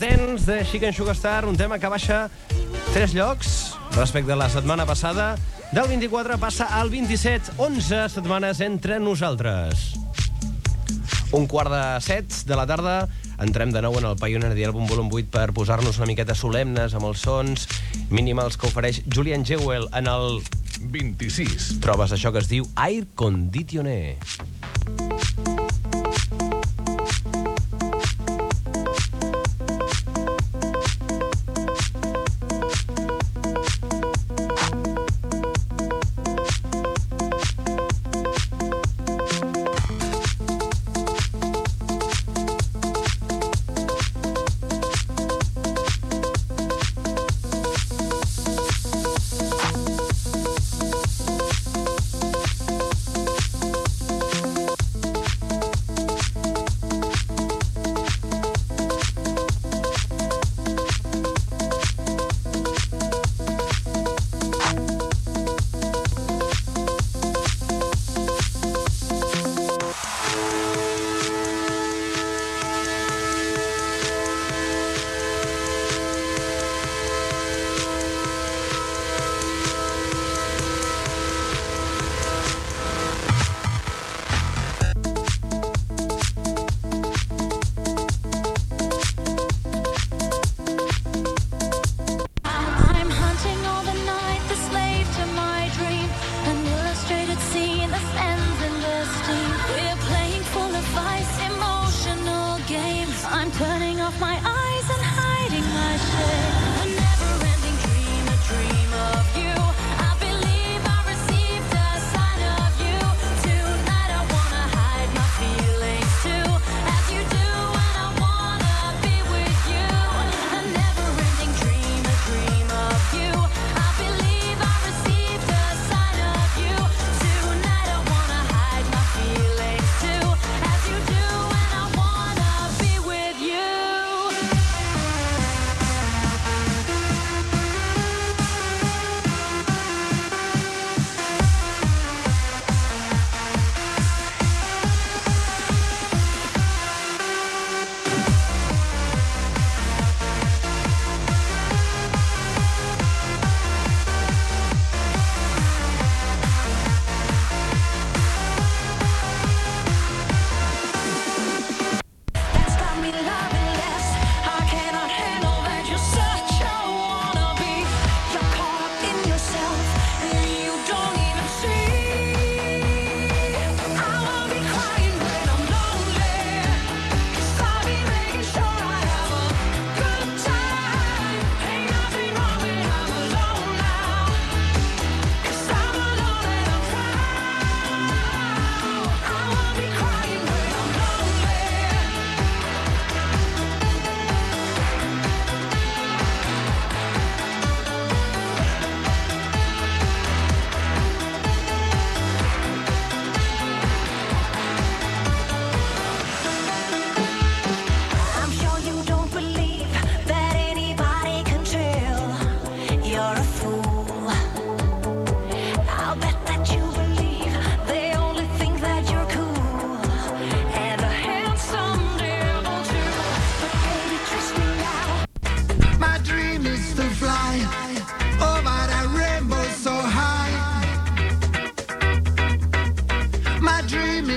Dance de Chicken Sugar Star, un tema que baixa 3 llocs respecte a la setmana passada. Del 24 passa al 27, 11 setmanes entre nosaltres. Un quart de set de la tarda, entrem de nou en el Pioneer Dial Bum Volum 8 per posar-nos una miqueta solemnes amb els sons mínimals que ofereix Julian Jewell en el... 26. Trobes això que es diu Air Conditioner.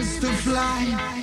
to fly.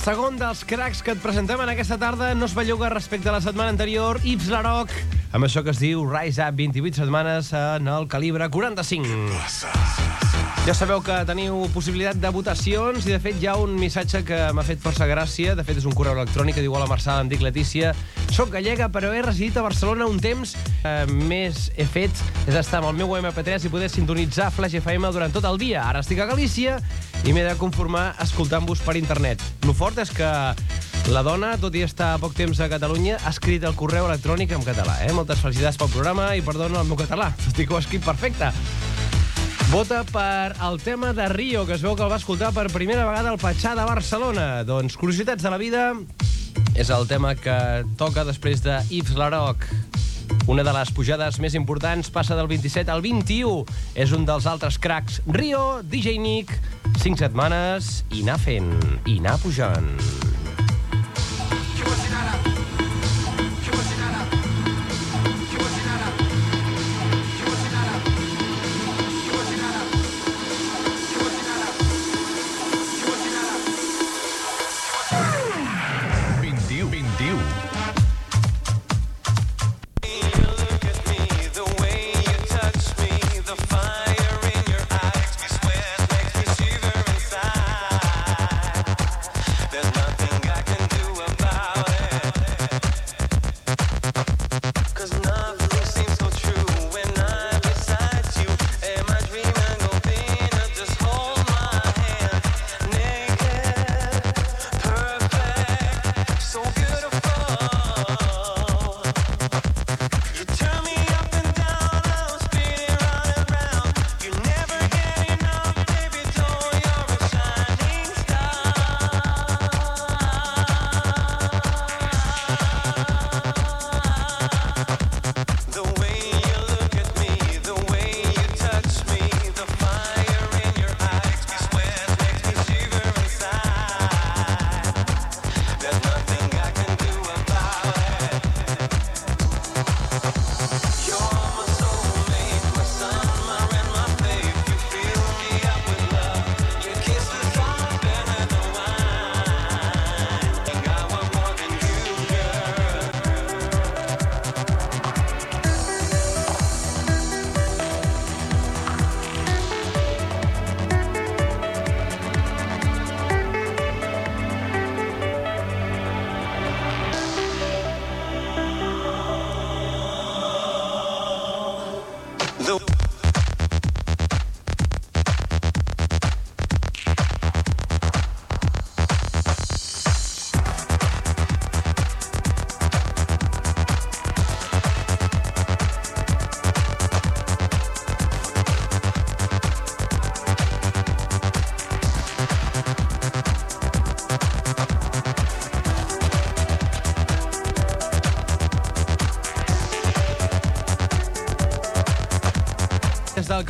segon dels cracs que et presentem en aquesta tarda no es belluga respecte a la setmana anterior, Yves Laroc, amb això que es diu Rise Up, 28 setmanes en el calibre 45. Ja sabeu que teniu possibilitat de votacions i, de fet, hi ha un missatge que m'ha fet força gràcia. De fet, és un correu electrònic que diu Hola, Marçal, em dic Letícia. Soc gallega, però he residit a Barcelona un temps. Eh, més he fet és estar amb el meu MP3 i poder sintonitzar Flash FM durant tot el dia. Ara estic a Galícia i m'he de conformar escoltant-vos per internet. Lo fort és que la dona, tot i estar poc temps a Catalunya, ha escrit el correu electrònic en català. Eh? Moltes felicitats pel programa i perdona el meu català, que ho escrit perfecte. Vota per el tema de Rio, que es veu que el va escoltar per primera vegada al Patxà de Barcelona. Doncs, curiositats de la vida, és el tema que toca després de Yves Laroc. Una de les pujades més importants passa del 27 al 21. És un dels altres cracs. Rio, DJ Nick, 5 setmanes i anar fent, i anar pujant.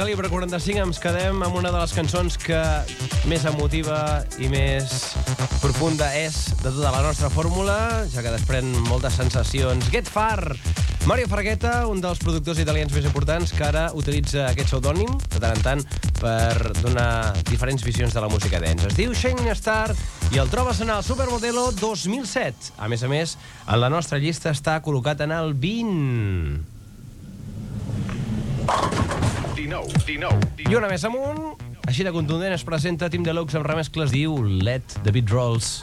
Calibre 45 ens quedem amb una de les cançons que més emotiva i més profunda és de tota la nostra fórmula, ja que desprèn moltes sensacions. Get Far! Mario Fragueta, un dels productors italians més importants, que ara utilitza aquest pseudònim, de tant en tant, per donar diferents visions de la música dance. Es diu Shining Star i el trobes en el Supermodelo 2007. A més a més, en la nostra llista està col·locat en el 20. 19, 19, I una més amunt, així de contundent es presenta Tim Deluxe amb remescles, diu Let the Beat Rolls.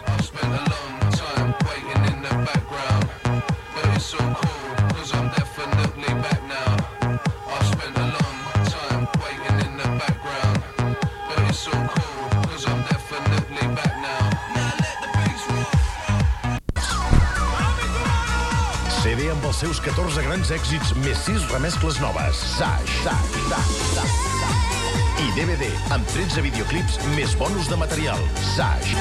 14 grans èxits més 6 remescles noves. Sash. I DVD amb 13 videoclips més bonus de material. Sash.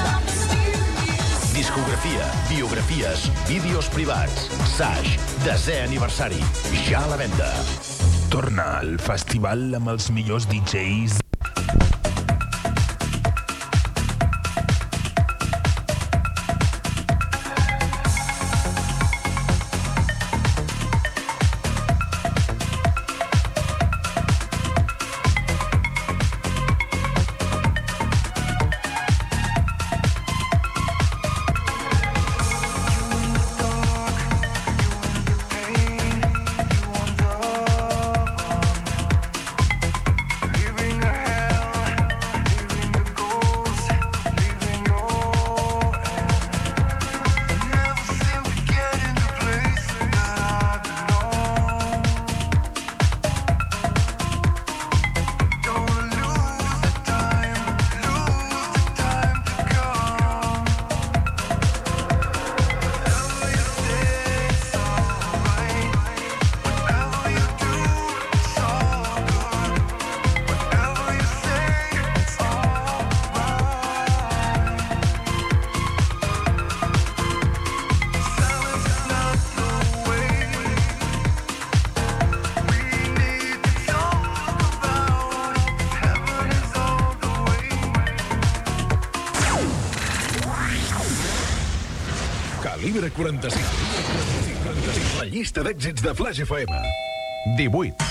Discografia, biografies, vídeos privats. Sash, desè aniversari. Ja a la venda. Torna al festival amb els millors DJs. De Flash FM. 18.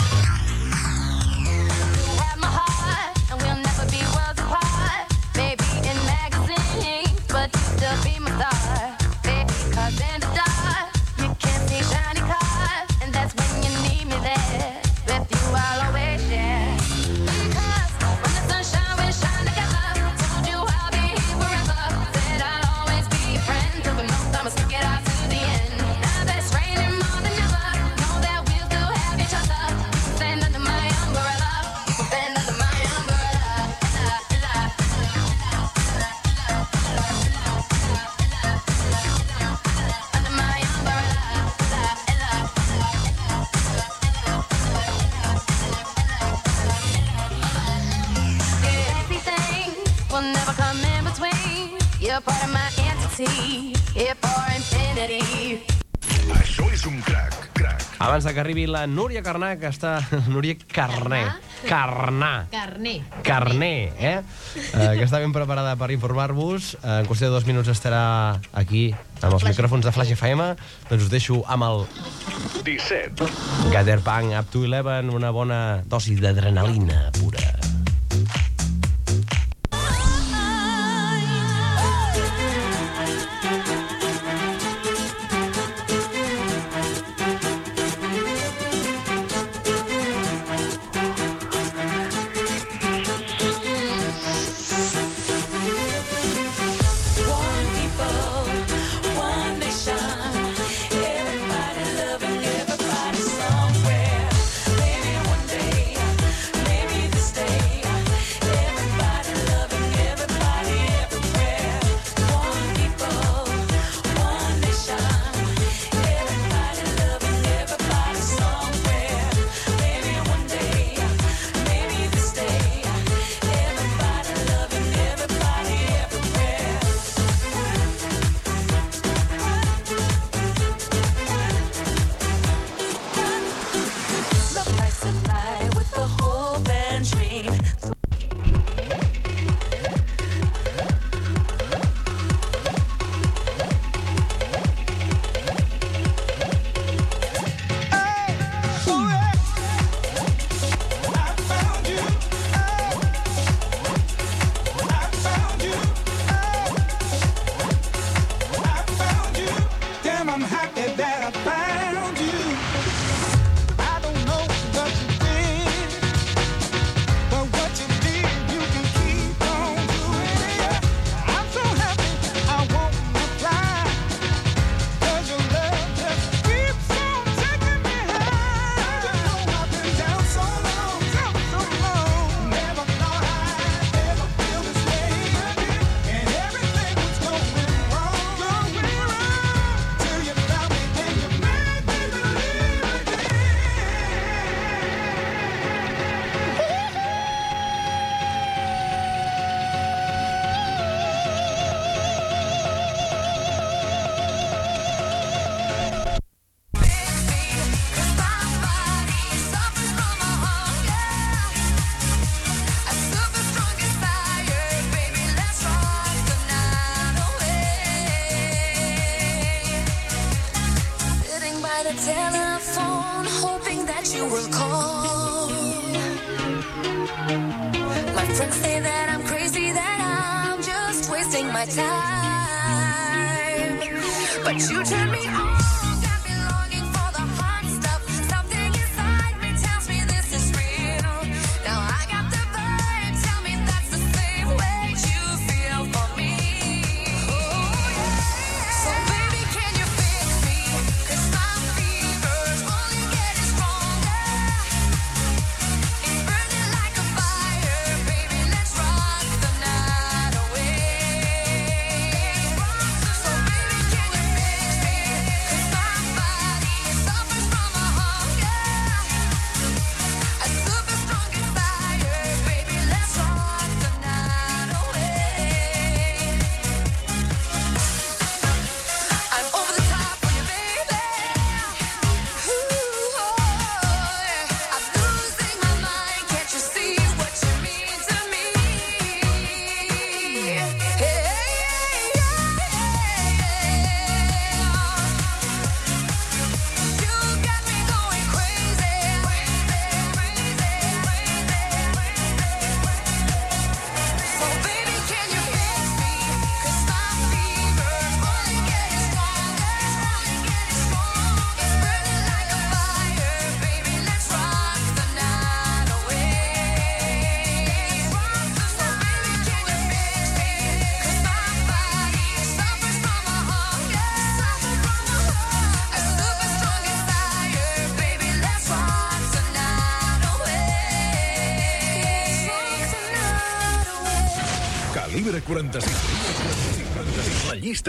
De que arribi la Núria Carnà, que està... Núria Carné. Carnà. Carné. Carné, eh? eh? Que està ben preparada per informar-vos. Eh, En qüestió de dos minuts estarà aquí amb els micròfons de Flash FM. Doncs us deixo amb el 17. Gather Punk Up to Eleven, una bona dosi d'adrenalina pura.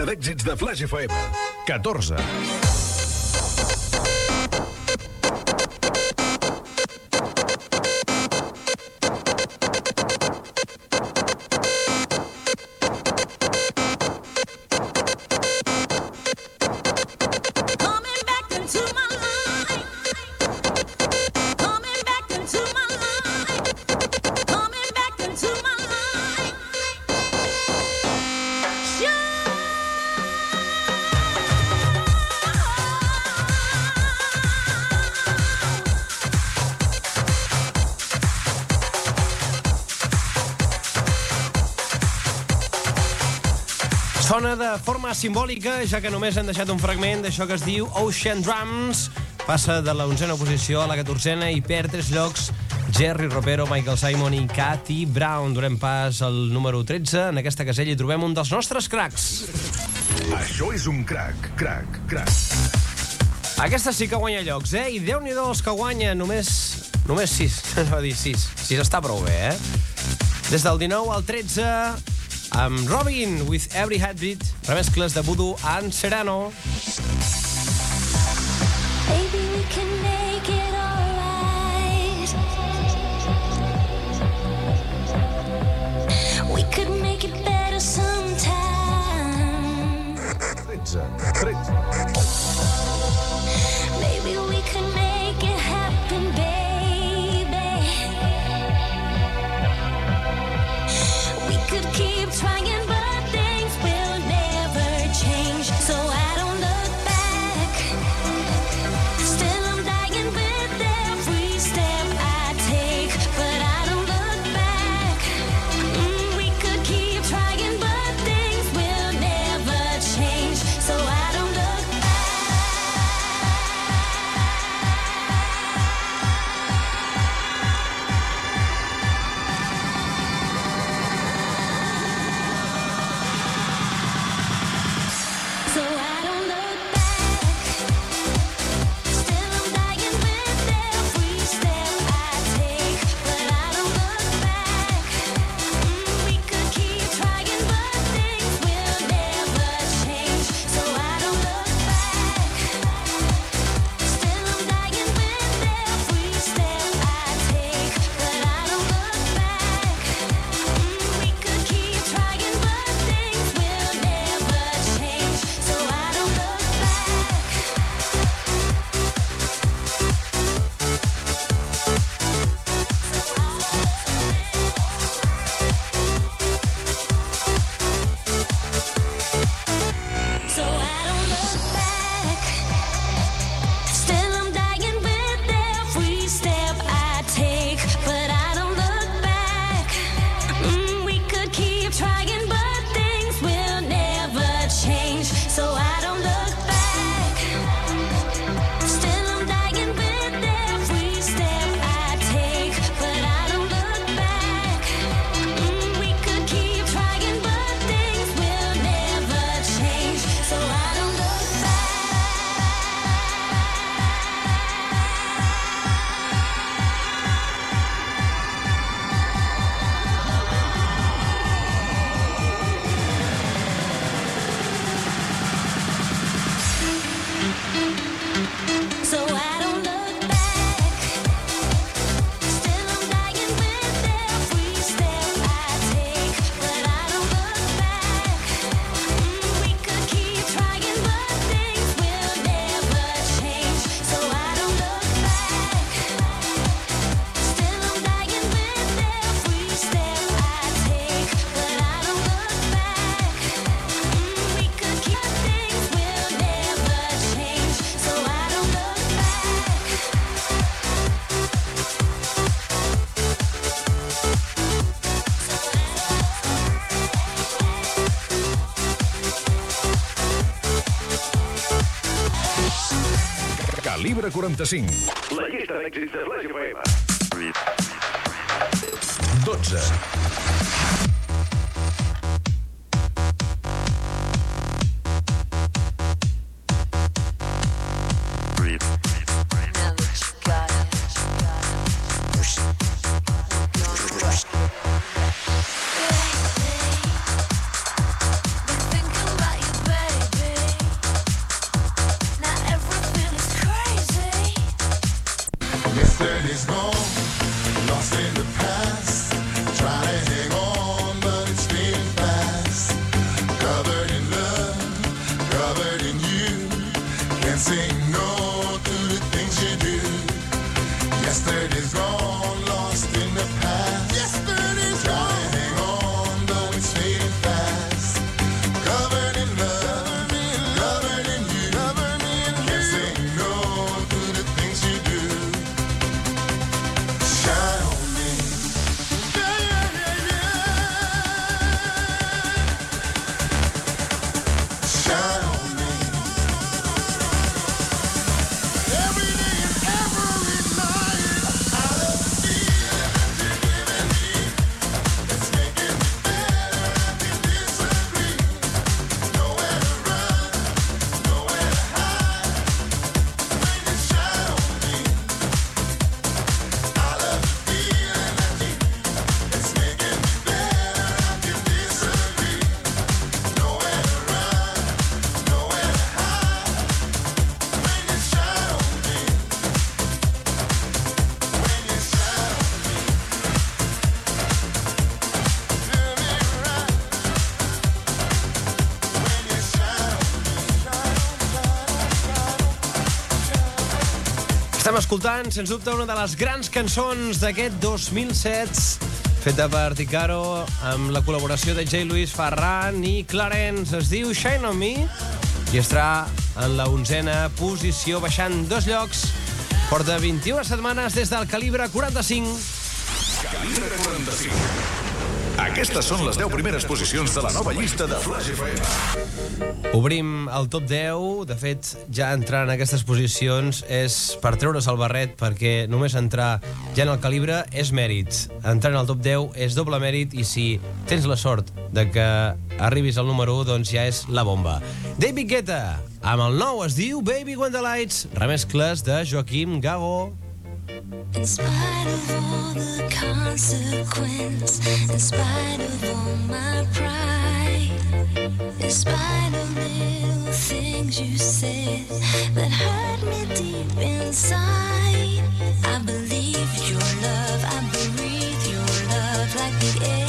d'èxits de Flash FM. 14. Sona de forma simbòlica, ja que només han deixat un fragment d'això que es diu Ocean Drums. Passa de la 11a posició a la 14a i perd tres llocs Jerry Ropero, Michael Simon i Cathy Brown. Durem pas al número 13. En aquesta casella hi trobem un dels nostres cracs. Això és un crac, crac, crac. Aquesta sí que guanya llocs, eh? I déu nhi els que guanya, només... Només 6, es va dir 6. 6 està prou bé, eh? Des del 19 al 13, amb Robin, With Every Heartbeat, remescles de Voodoo and Serano. Baby, we can make it alright We could make it better sometime. 13, 13 trying 45. La llista d'èxits de Flash FM. 12. Escoltant, sens dubte, una de les grans cançons d'aquest 2007, feta per Ticaro, amb la col·laboració de J. Luis Ferran i Clarence. Es diu Shine On Me i estarà en la onzena posició, baixant dos llocs. Porta 21 setmanes des del calibre 45. Calibre 45. Aquestes són les 10 primeres posicions de la nova llista de Flash FM. Obrim el top 10. De fet, ja entrar en aquestes posicions és per treure's el barret, perquè només entrar ja en el calibre és mèrit. Entrar en el top 10 és doble mèrit i si tens la sort de que arribis al número 1, doncs ja és la bomba. David Guetta, amb el nou es diu Baby When the Lights, remescles de Joaquim Gago. In spite of all the consequence, in spite of all my pride, in spite of little things you said that hurt me deep inside, I believe your love, I breathe your love like the air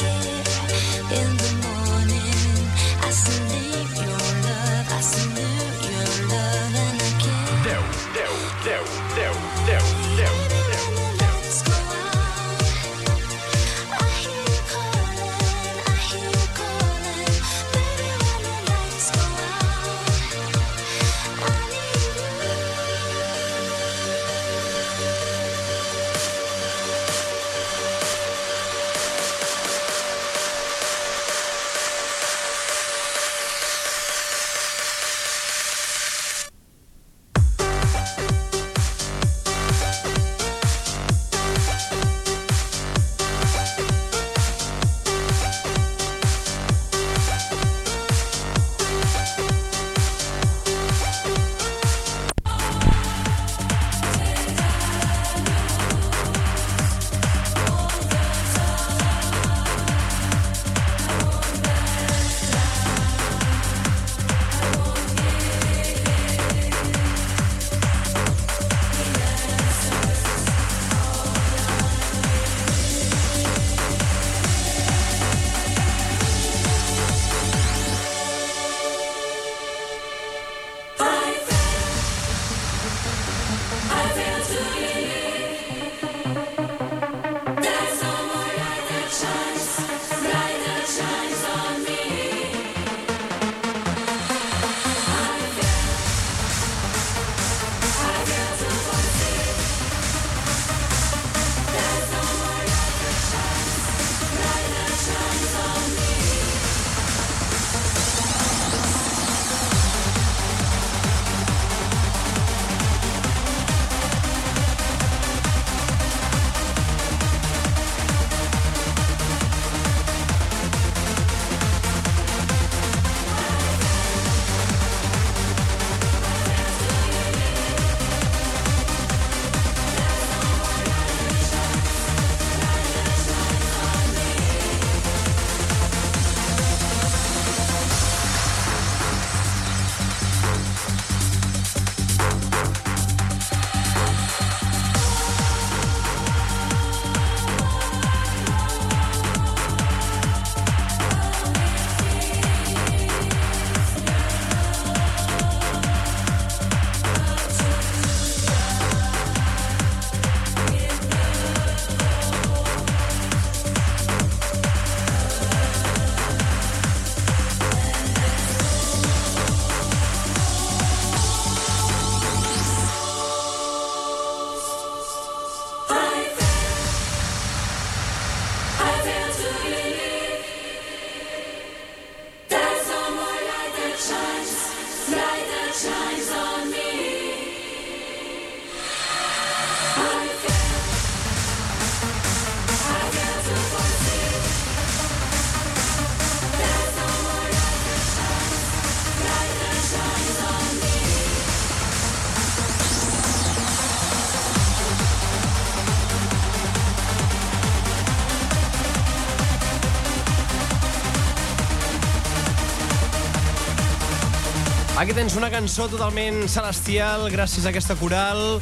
Aquí tens una cançó totalment celestial gràcies a aquesta coral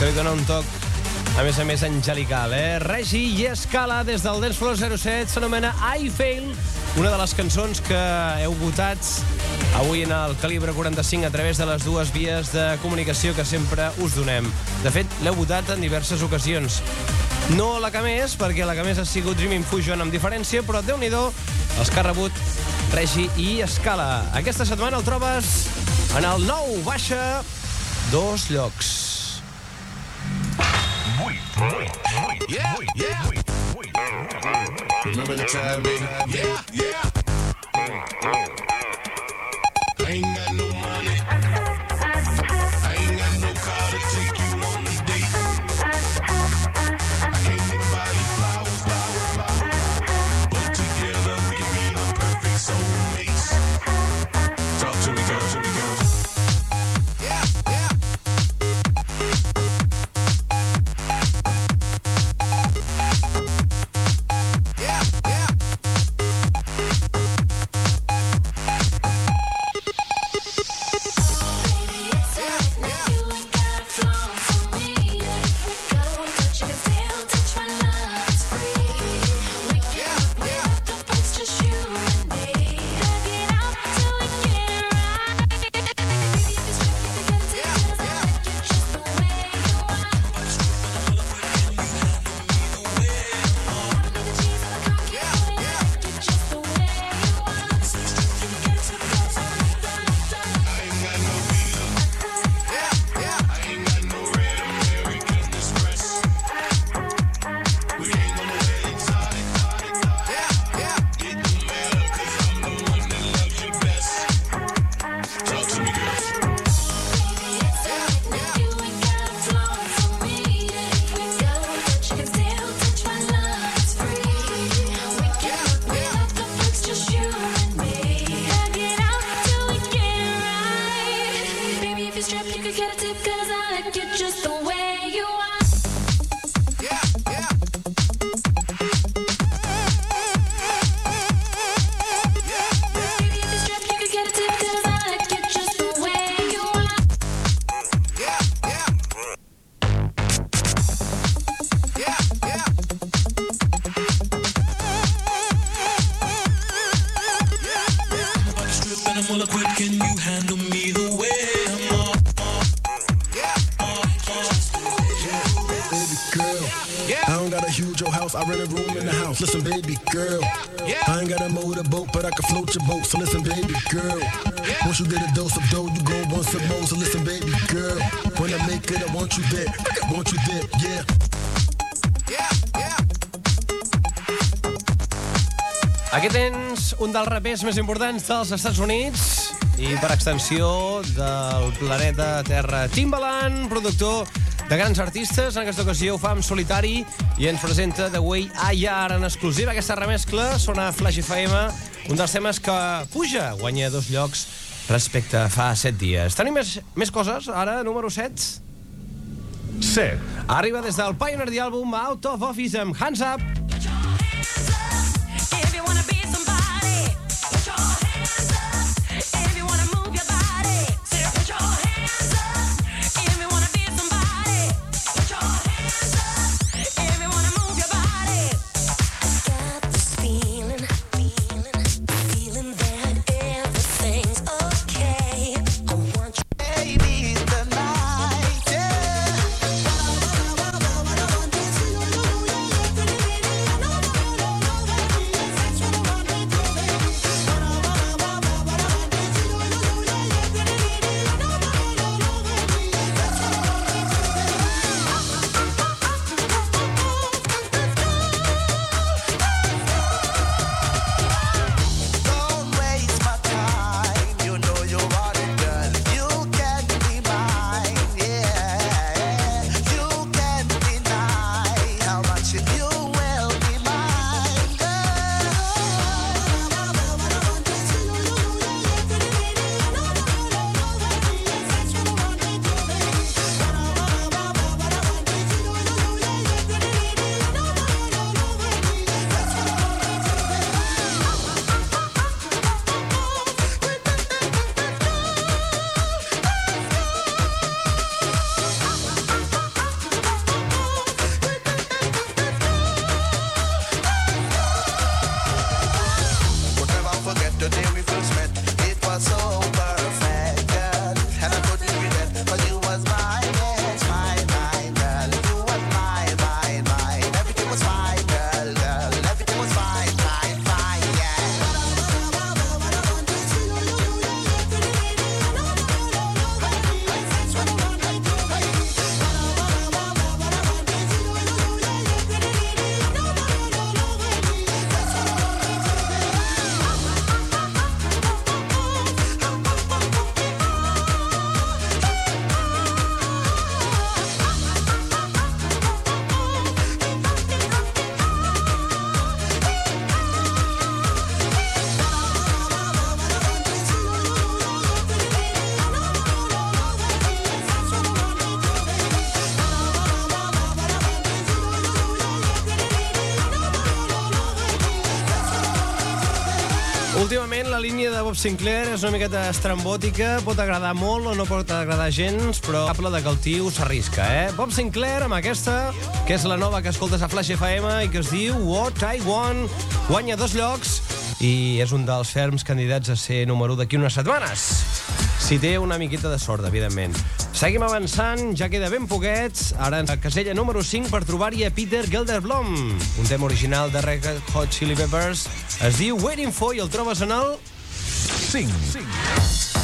que li dona un toc, a més a més, angelical, eh? Regi i Escala, des del Dance Floor 07, s'anomena I Fail, una de les cançons que heu votat avui en el Calibre 45 a través de les dues vies de comunicació que sempre us donem. De fet, l'heu votat en diverses ocasions. No la que més, perquè la que més ha sigut Dreaming Fusion amb diferència, però déu nhi els que ha rebut Regi i Escala. Aquesta setmana el trobes en el nou baixa dos llocs. Girl, I don't got a huge old house. I rent a room in the house. Listen, baby girl, I ain't got a motorboat, but I can float your boat. So listen, baby girl, once you get a dose of dough, you go want some more. So listen, baby girl, when I make it, I want you there. I want you there, yeah. Aquí tens un dels rapers més importants dels Estats Units i, per extensió, del planeta Terra. Timbaland, productor de grans artistes. En aquesta ocasió ho fa en solitari i ens presenta The Way I Are en exclusiva. Aquesta remescla sona a Flash FM, un dels temes que puja, guanya dos llocs respecte a fa set dies. Tenim més, més coses, ara, número 7. 7. Arriba des del Pioneer The Album Out of Office amb Hands Up. Bob Sinclair és una miqueta estrambòtica, pot agradar molt o no pot agradar gens, però capla de que el tio s'arrisca, eh? Bob Sinclair amb aquesta, que és la nova que escoltes a Flash FM i que es diu What I Want, guanya dos llocs i és un dels ferms candidats a ser número d'aquí unes setmanes. Si té una miqueta de sort, evidentment. Seguim avançant, ja queda ben poquets. Ara a casella número 5 per trobar-hi a Peter Gelderblom. Un tema original de Red Hot Chili Peppers. Es diu Waiting For i el trobes en el... 5. 5.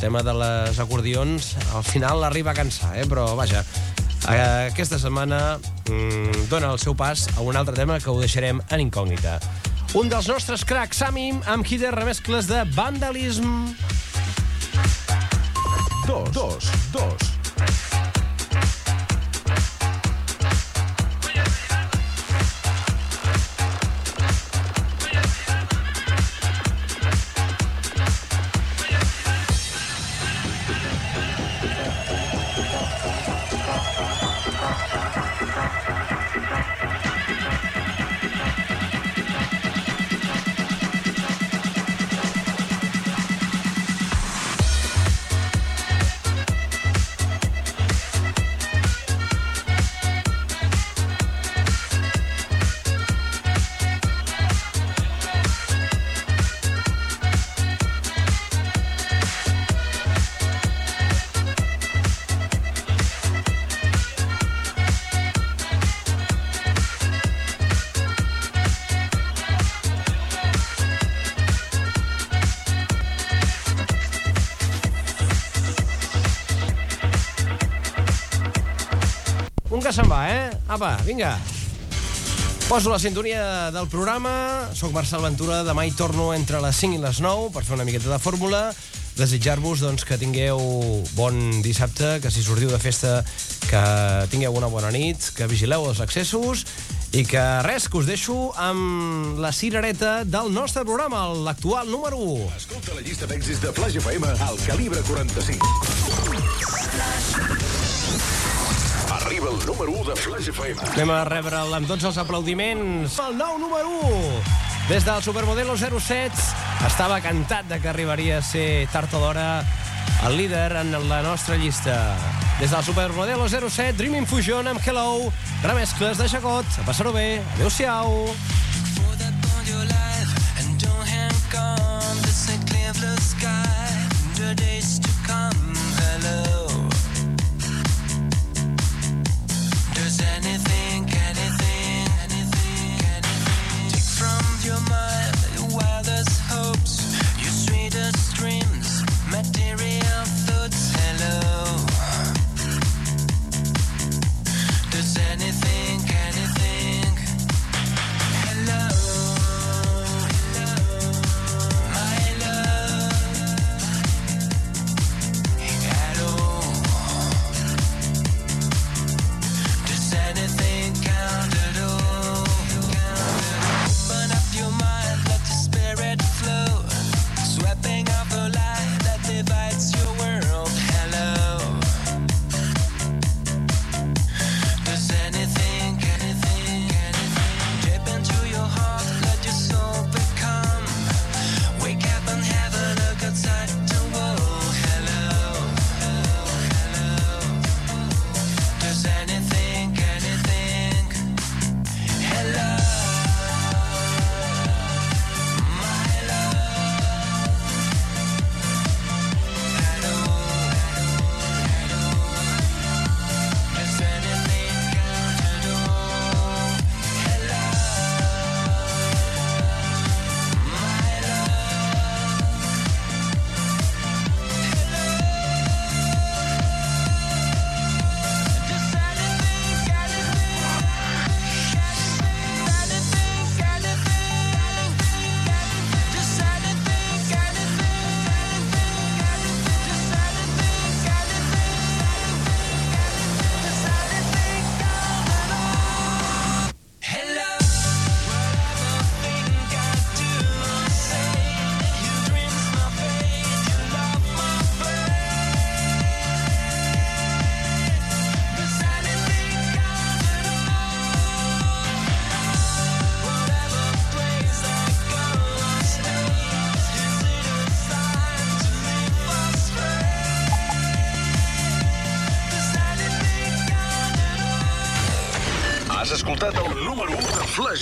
Tema de les acordions al final l'arriba a cansar, eh? però vaja, aquesta setmana mm, dona el seu pas a un altre tema que ho deixarem en incògnita. Un dels nostres cracs, Sami, amb qui de remescles de vandalism. Dos, dos, dos. Apa, vinga. Poso la sintonia del programa. Soc Marcel Ventura. Demà hi torno entre les 5 i les 9 per fer una miqueta de fórmula. Desitjar-vos doncs, que tingueu bon dissabte, que si sortiu de festa que tingueu una bona nit, que vigileu els accessos i que res, que us deixo amb la cirereta del nostre programa, l'actual número 1. Escolta la llista d'èxits de Flash FM al calibre 45. Arriba el número 1 de Flash FM. Anem a rebre'l amb tots els aplaudiments. El nou número 1. Des del Supermodelo 07 estava cantat de que arribaria a ser tard o d'hora el líder en la nostra llista. Des del Supermodelo 07, Dreaming Fusion amb Hello, remescles de Jagot. A passar-ho bé. Adéu-siau. clear blue sky the days to come hello anything anything anything anything. Take from your mind wildest hopes your sweetest dreams material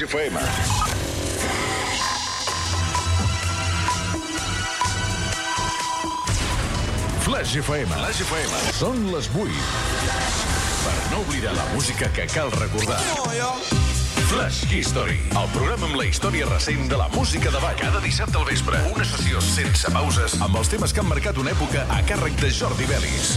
FM. Flash FM. Flash FM. Són les 8. Per no oblidar la música que cal recordar. Flash History, el programa amb la història recent de la música de ball. Cada dissabte al vespre, una sessió sense pauses amb els temes que han marcat una època a càrrec de Jordi Belis.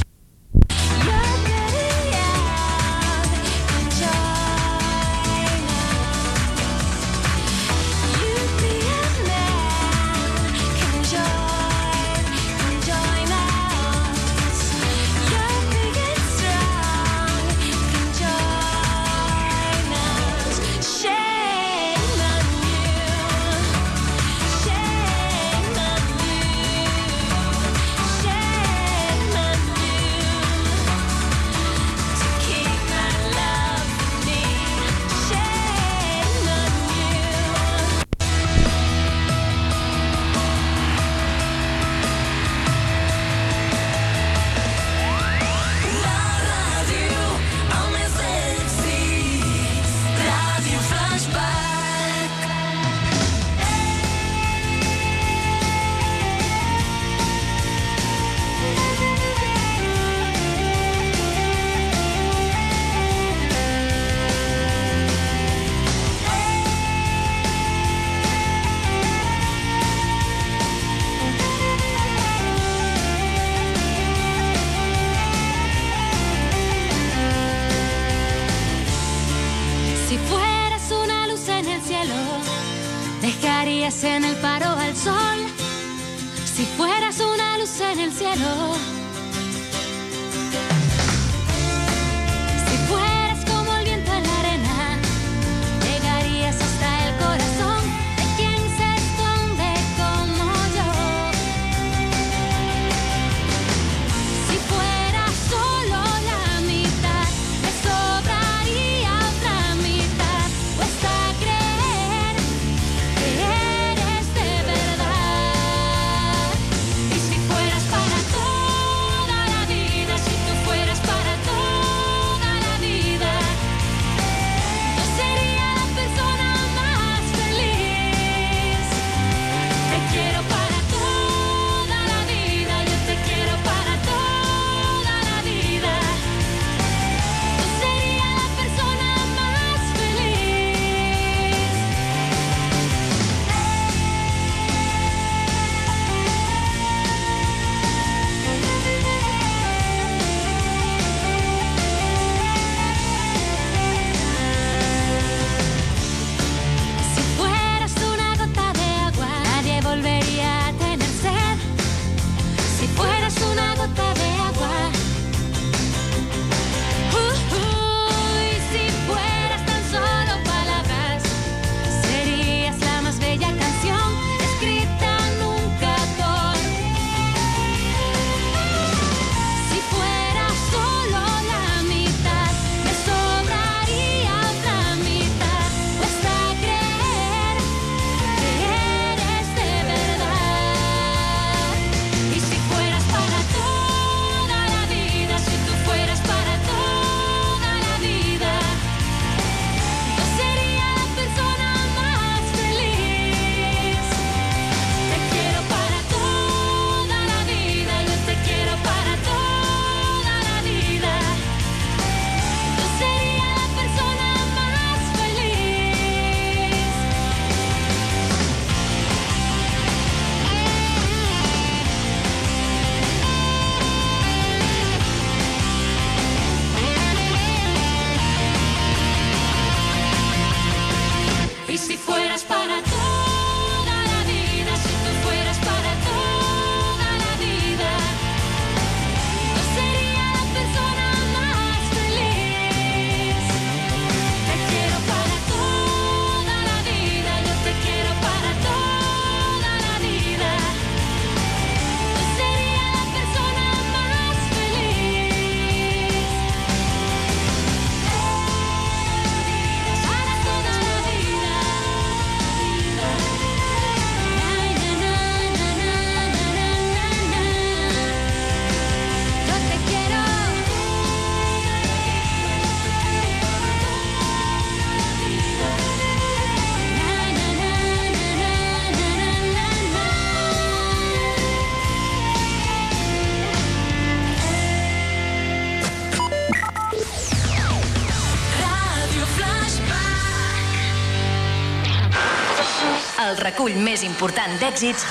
recull més important d'èxits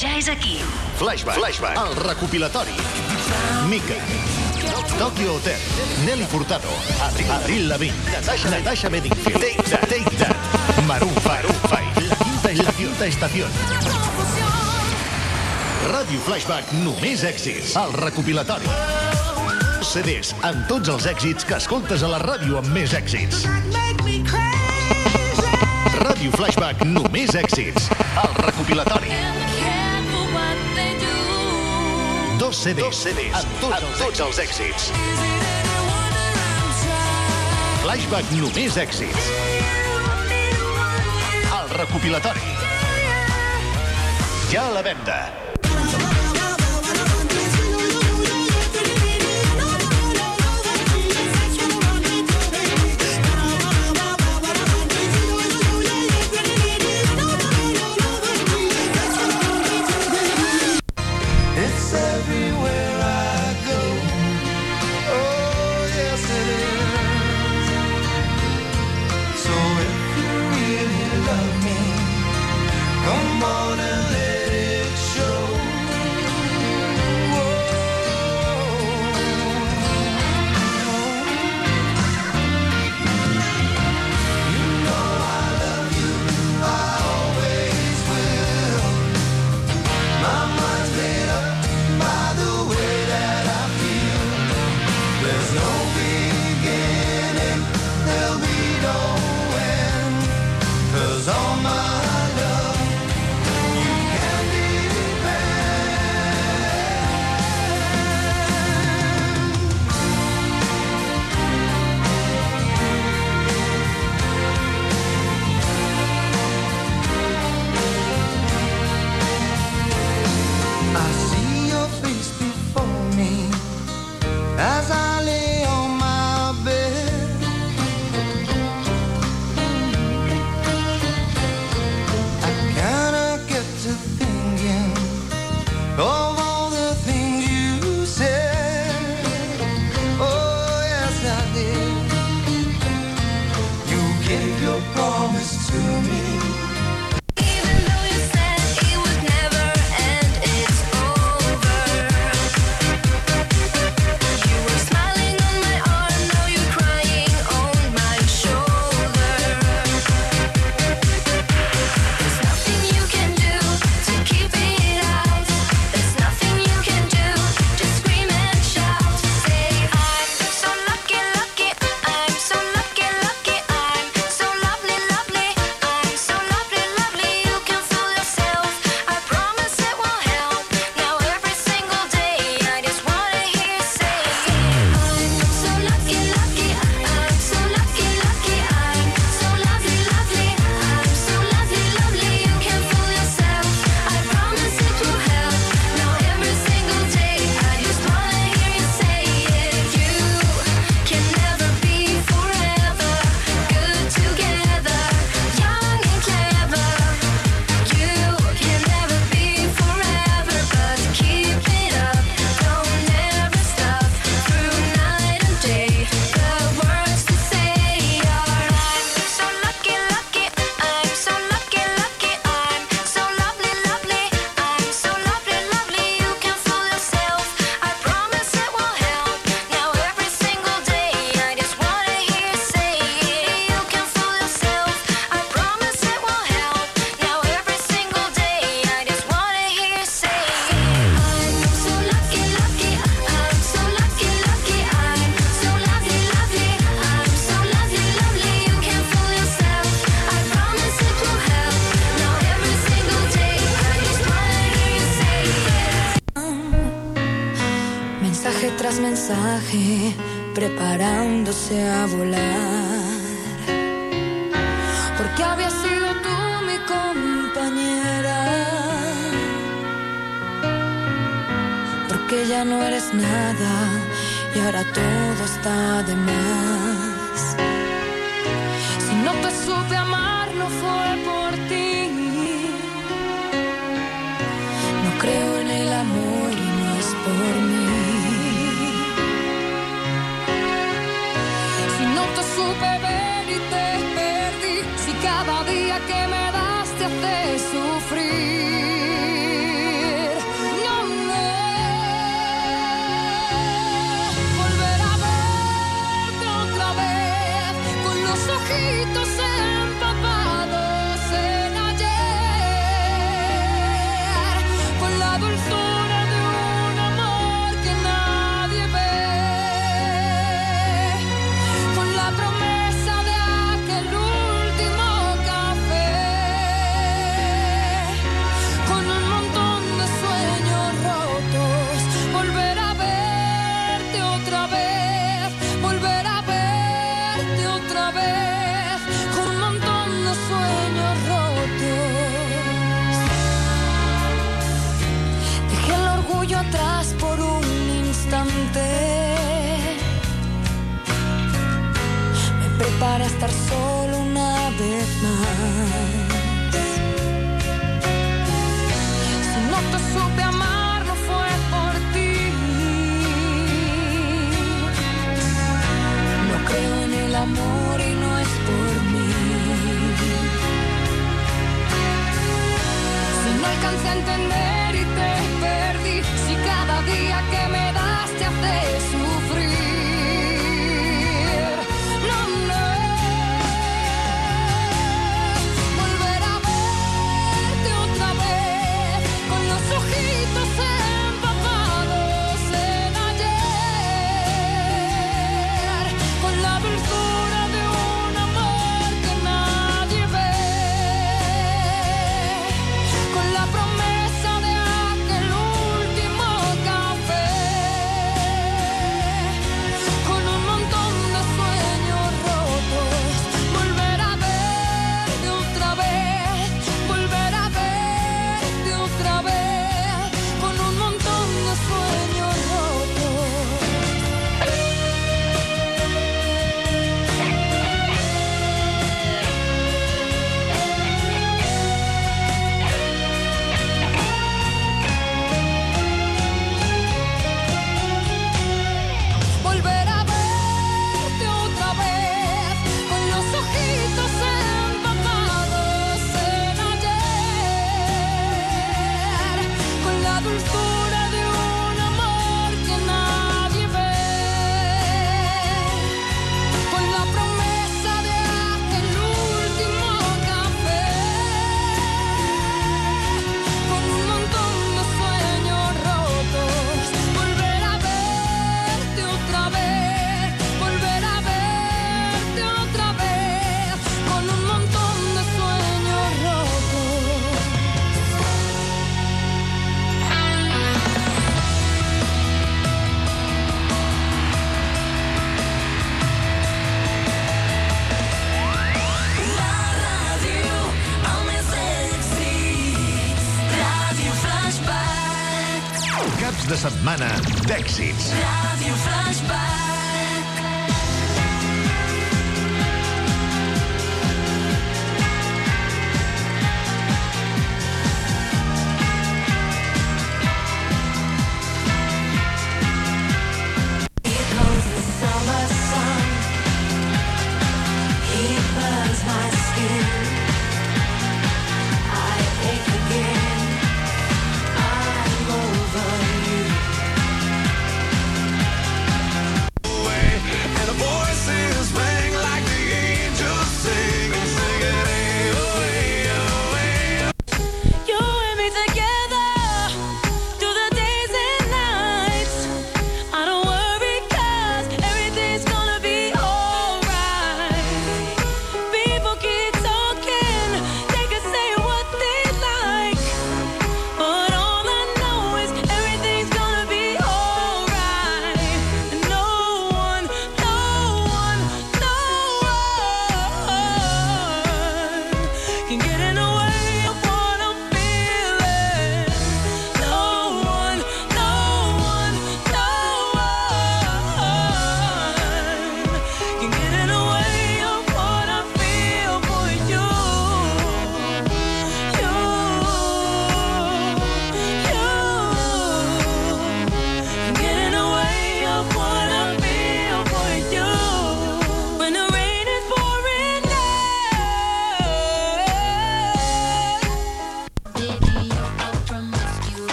ja és aquí. Flashback. Flashback. El recopilatori. Mica. Tokyo Hotel. Nelly Furtado. Abril, Abril Lavín. Natasha, Natasha Bedingfield. Take that. Take that. Maroon 5. La quinta, la quinta estació. Ràdio Flashback. Només èxits. El recopilatori. CDs amb tots els èxits que escoltes a la ràdio amb més èxits. Ràdio Flashback, només èxits. El recopilatori. Dos CDs, Dos CDs amb tots, amb els, tots els èxits. Flashback, només èxits. El recopilatori. Ja a la venda.